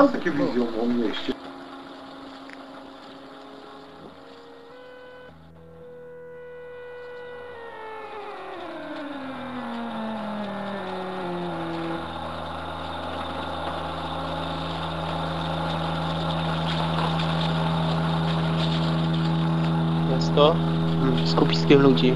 Mam takie wizją o mieście. Miasto. Skupiskiem ludzi.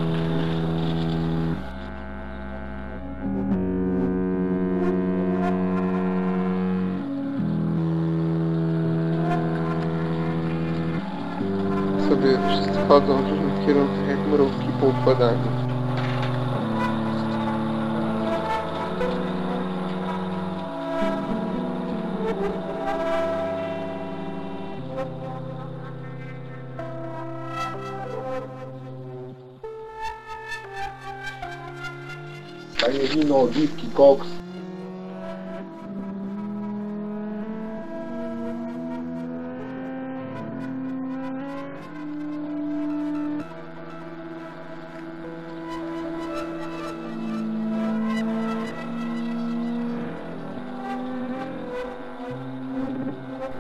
number of people per annum. Angelino, Whisky, Cox,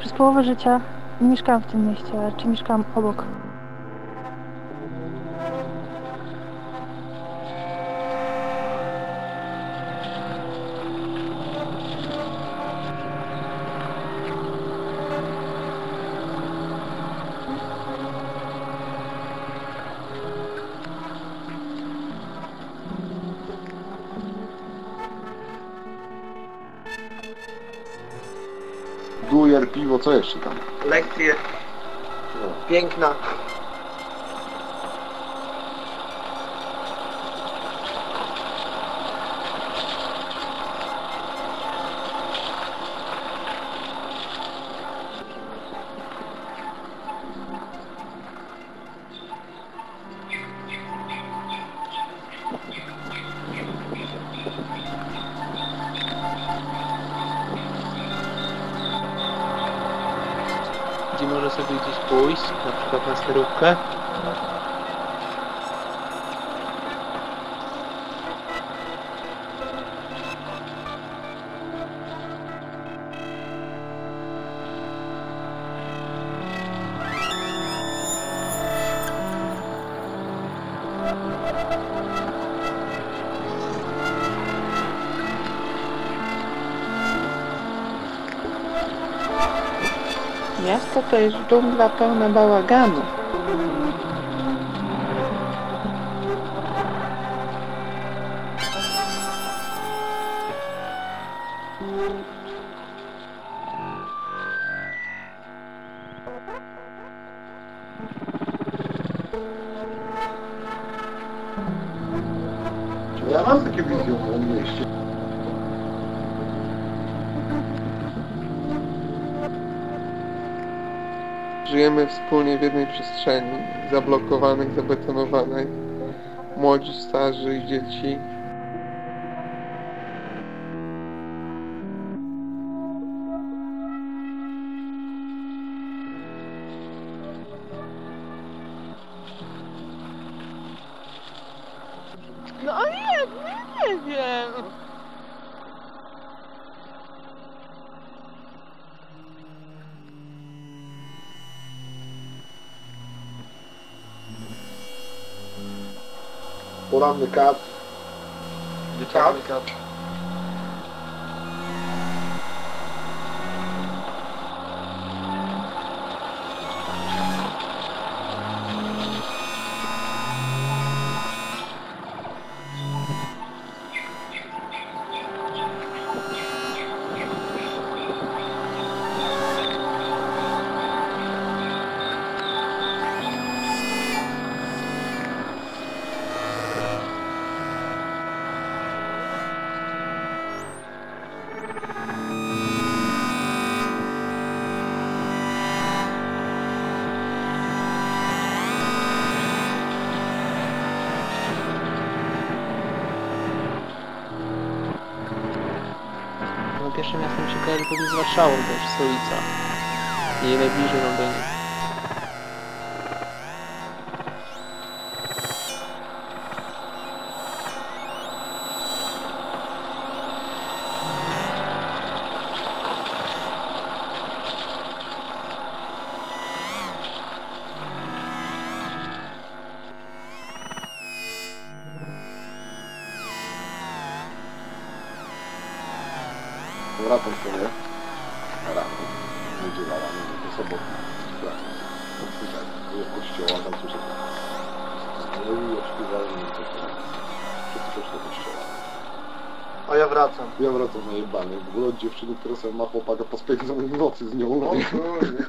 Przez połowę życia mieszkałam w tym mieście, raczej mieszkałam obok. Dujer, piwo, co jeszcze tam? Lekcje. Piękna. Gdzie może sobie gdzieś pójść, na przykład na Miasto to jest dżungla pełna bałaganu. Ja mam takie wizją o mieście. Żyjemy wspólnie w jednej przestrzeni, zablokowanej, zabetonowanej. Młodzi, starzy i dzieci. No nie, nie wiem. along the cup. The top? The cup. Kojarzy pewnie z Warszawą, też stolica. I najbliżej będzie. Wracam sobie. Rano. Niedziela rano, no to sobota. Wracam. Odpuszczam. Do kościoła, tam słyszę. No i odśpiewają mi to. Wszyscy poszli do kościoła. A ja wracam. Ja wracam najebany. W ogóle od dziewczyny, która sobie ma chłopaka po spędzonej nocy z nią. No, O kurde.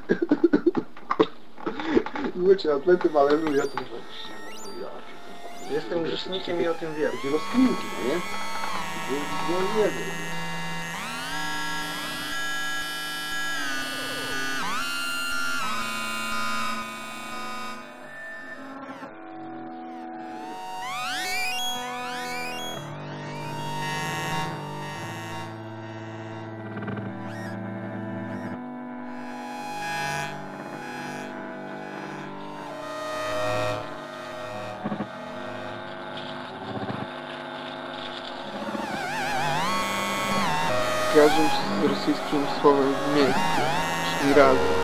Łycie atlety, aleluja, to że... Ja, Jestem grzesznikiem i o tym wiem. takie rozkminki, no nie? No nie wiem. Słowem w miejscu, czyli razem.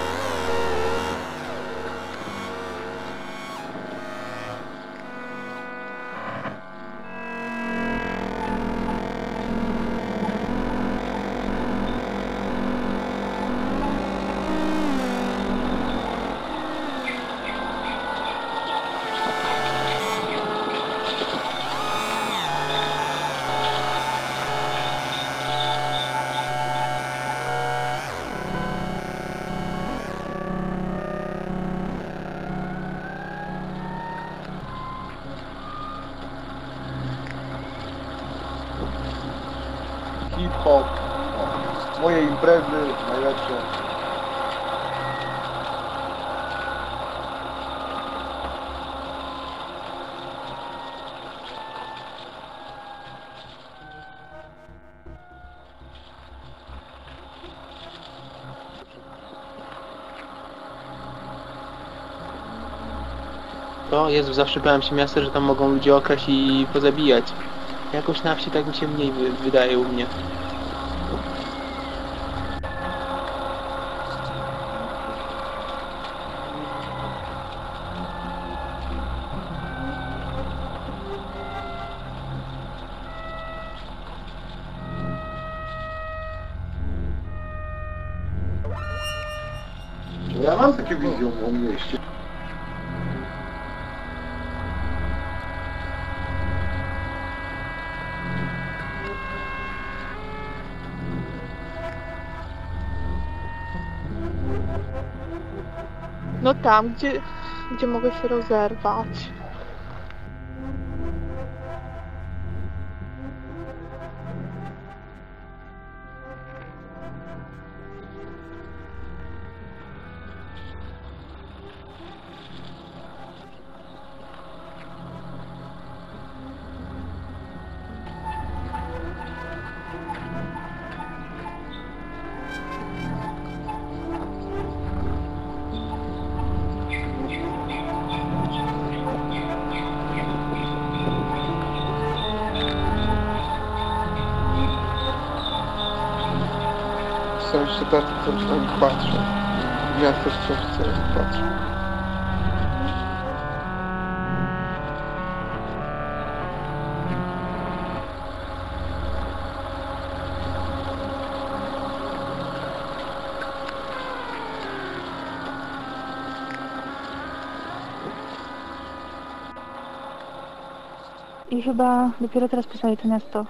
Hip-hop. Moje imprezy najlepsze. To Jezu, zawsze bałem się miasta, że tam mogą ludzie okraść i pozabijać. Jakoś na wsi tak mi się mniej wy wydaje u mnie. Ja mam takie wizje o mieście. Tam, gdzie, gdzie mogę się rozerwać. Jeszcze tacy, co patrzą. I chyba dopiero teraz poznaję to miasto.